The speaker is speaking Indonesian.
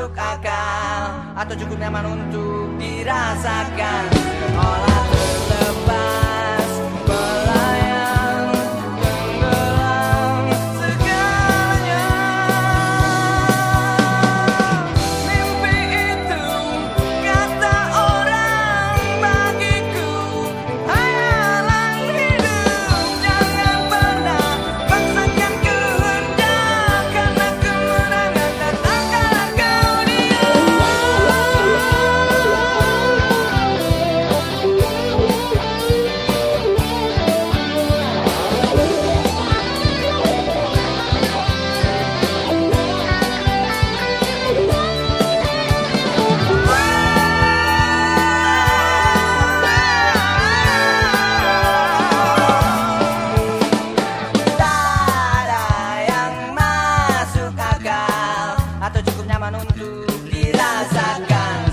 masuk akal. Atau cukupnya menuntut dirasakan. Olah untuk dirasakan.